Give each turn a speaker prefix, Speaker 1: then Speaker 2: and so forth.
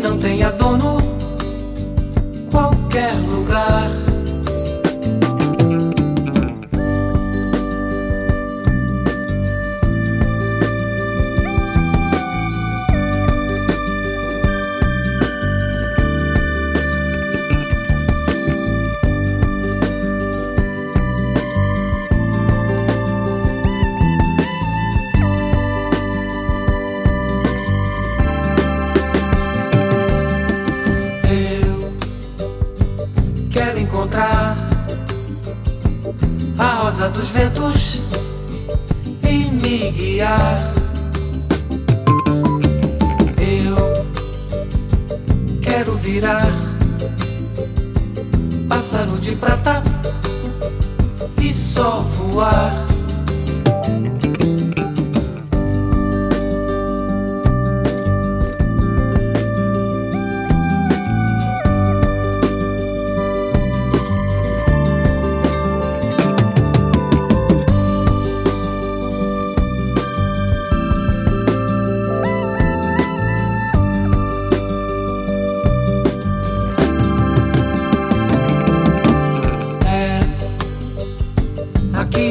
Speaker 1: não tenha dono, qualquer lugar. Encontrar a rosa dos ventos e me guiar. Eu quero virar pássaro de prata e só voar.